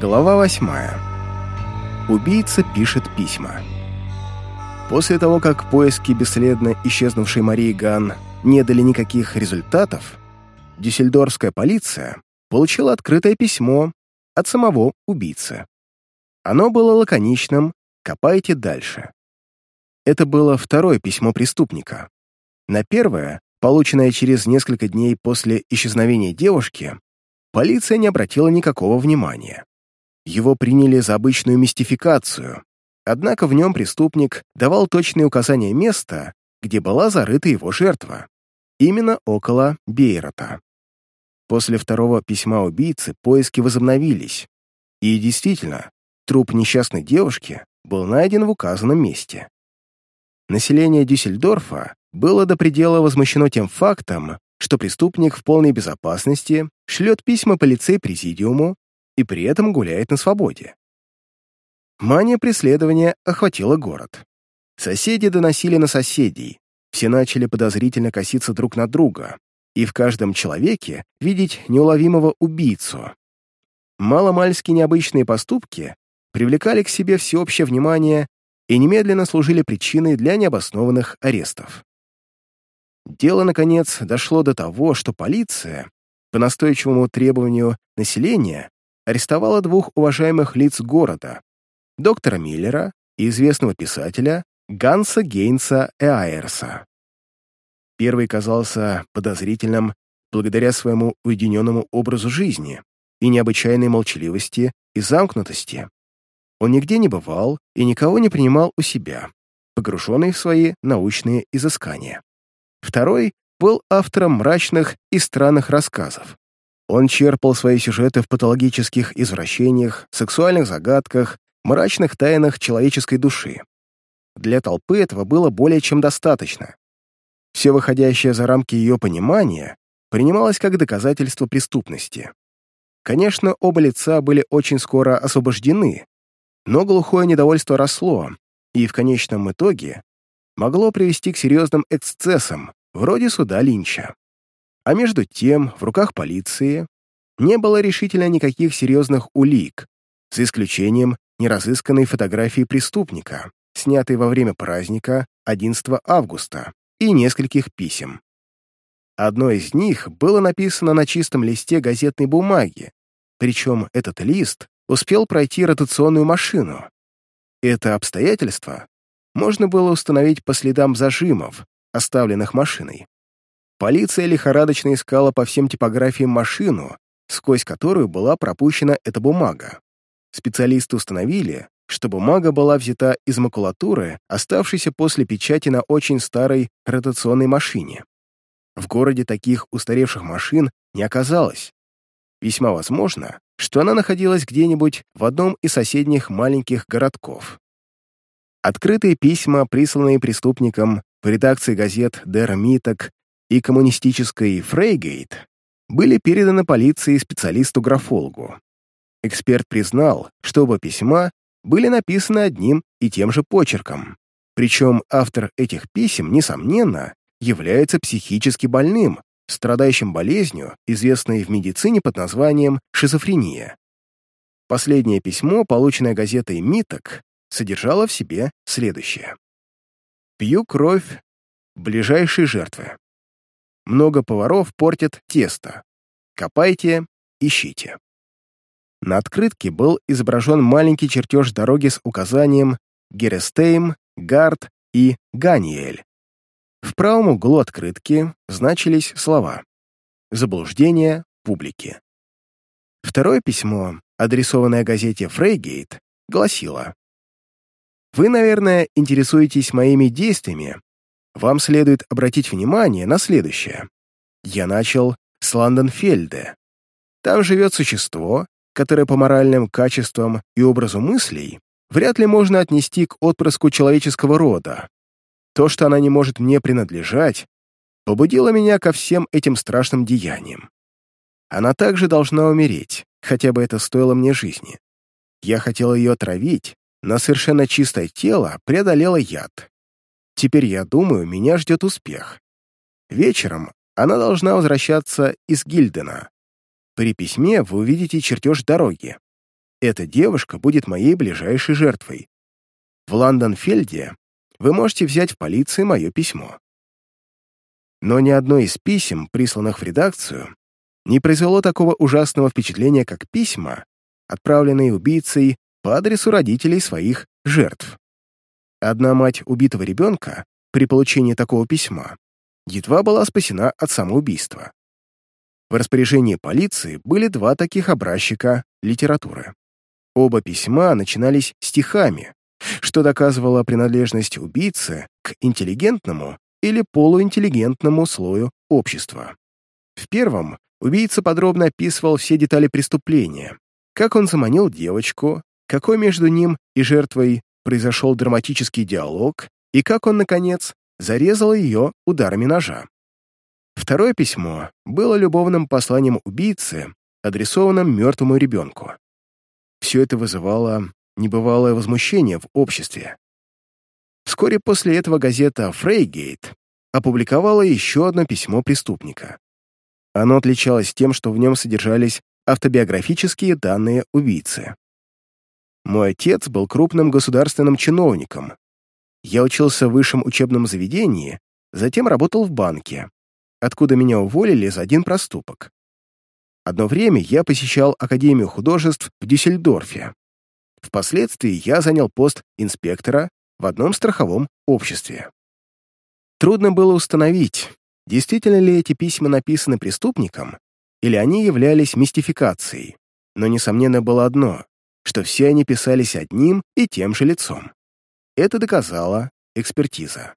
Глава восьмая. Убийца пишет письма. После того, как поиски бесследно исчезнувшей Марии Ган не дали никаких результатов, дюссельдорфская полиция получила открытое письмо от самого убийцы. Оно было лаконичным «Копайте дальше». Это было второе письмо преступника. На первое, полученное через несколько дней после исчезновения девушки, полиция не обратила никакого внимания. Его приняли за обычную мистификацию, однако в нем преступник давал точные указания места, где была зарыта его жертва, именно около Бейрота. После второго письма убийцы поиски возобновились, и действительно, труп несчастной девушки был найден в указанном месте. Население Дюссельдорфа было до предела возмущено тем фактом, что преступник в полной безопасности шлет письма полицей-президиуму и при этом гуляет на свободе. Мания преследования охватила город. Соседи доносили на соседей, все начали подозрительно коситься друг на друга и в каждом человеке видеть неуловимого убийцу. Маломальски необычные поступки привлекали к себе всеобщее внимание и немедленно служили причиной для необоснованных арестов. Дело, наконец, дошло до того, что полиция, по настойчивому требованию населения, арестовала двух уважаемых лиц города, доктора Миллера и известного писателя Ганса Гейнса Эайерса. Первый казался подозрительным благодаря своему уединенному образу жизни и необычайной молчаливости и замкнутости. Он нигде не бывал и никого не принимал у себя, погруженный в свои научные изыскания. Второй был автором мрачных и странных рассказов, он черпал свои сюжеты в патологических извращениях, сексуальных загадках, мрачных тайнах человеческой души. Для толпы этого было более чем достаточно. Все выходящее за рамки ее понимания принималось как доказательство преступности. Конечно, оба лица были очень скоро освобождены, но глухое недовольство росло, и в конечном итоге могло привести к серьезным эксцессам, вроде суда Линча. А между тем, в руках полиции не было решительно никаких серьезных улик, за исключением неразысканной фотографии преступника, снятой во время праздника 11 августа, и нескольких писем. Одно из них было написано на чистом листе газетной бумаги, причем этот лист успел пройти ротационную машину. Это обстоятельство можно было установить по следам зажимов, оставленных машиной. Полиция лихорадочно искала по всем типографиям машину, сквозь которую была пропущена эта бумага. Специалисты установили, что бумага была взята из макулатуры, оставшейся после печати на очень старой ротационной машине. В городе таких устаревших машин не оказалось. Весьма возможно, что она находилась где-нибудь в одном из соседних маленьких городков. Открытые письма, присланные преступникам в редакции газет «Дер Миток» и коммунистической «Фрейгейт» были переданы полиции специалисту-графологу. Эксперт признал, что оба письма были написаны одним и тем же почерком. Причем автор этих писем, несомненно, является психически больным, страдающим болезнью, известной в медицине под названием шизофрения. Последнее письмо, полученное газетой «Миток», содержало в себе следующее. «Пью кровь ближайшей жертвы. Много поваров портят тесто. Копайте, ищите. На открытке был изображен маленький чертеж дороги с указанием Герестейм, Гард и Ганиэль. В правом углу открытки значились слова «Заблуждение публики». Второе письмо, адресованное газете «Фрейгейт», гласило «Вы, наверное, интересуетесь моими действиями вам следует обратить внимание на следующее. Я начал с Ланденфельде. Там живет существо, которое по моральным качествам и образу мыслей вряд ли можно отнести к отпрыску человеческого рода. То, что она не может мне принадлежать, побудило меня ко всем этим страшным деяниям. Она также должна умереть, хотя бы это стоило мне жизни. Я хотел ее отравить, но совершенно чистое тело преодолело яд. Теперь, я думаю, меня ждет успех. Вечером она должна возвращаться из Гильдена. При письме вы увидите чертеж дороги. эта девушка будет моей ближайшей жертвой. В Лондонфельде вы можете взять в полиции мое письмо. Но ни одно из писем, присланных в редакцию, не произвело такого ужасного впечатления, как письма, отправленные убийцей по адресу родителей своих жертв. Одна мать убитого ребенка при получении такого письма едва была спасена от самоубийства. В распоряжении полиции были два таких образчика литературы. Оба письма начинались стихами, что доказывало принадлежность убийцы к интеллигентному или полуинтеллигентному слою общества. В первом убийца подробно описывал все детали преступления, как он заманил девочку, какой между ним и жертвой произошел драматический диалог и как он, наконец, зарезал ее ударами ножа. Второе письмо было любовным посланием убийцы, адресованным мертвому ребенку. Все это вызывало небывалое возмущение в обществе. Вскоре после этого газета «Фрейгейт» опубликовала еще одно письмо преступника. Оно отличалось тем, что в нем содержались автобиографические данные убийцы. Мой отец был крупным государственным чиновником. Я учился в высшем учебном заведении, затем работал в банке, откуда меня уволили за один проступок. Одно время я посещал Академию художеств в Дюссельдорфе. Впоследствии я занял пост инспектора в одном страховом обществе. Трудно было установить, действительно ли эти письма написаны преступником, или они являлись мистификацией, но несомненно было одно, что все они писались одним и тем же лицом. Это доказала экспертиза.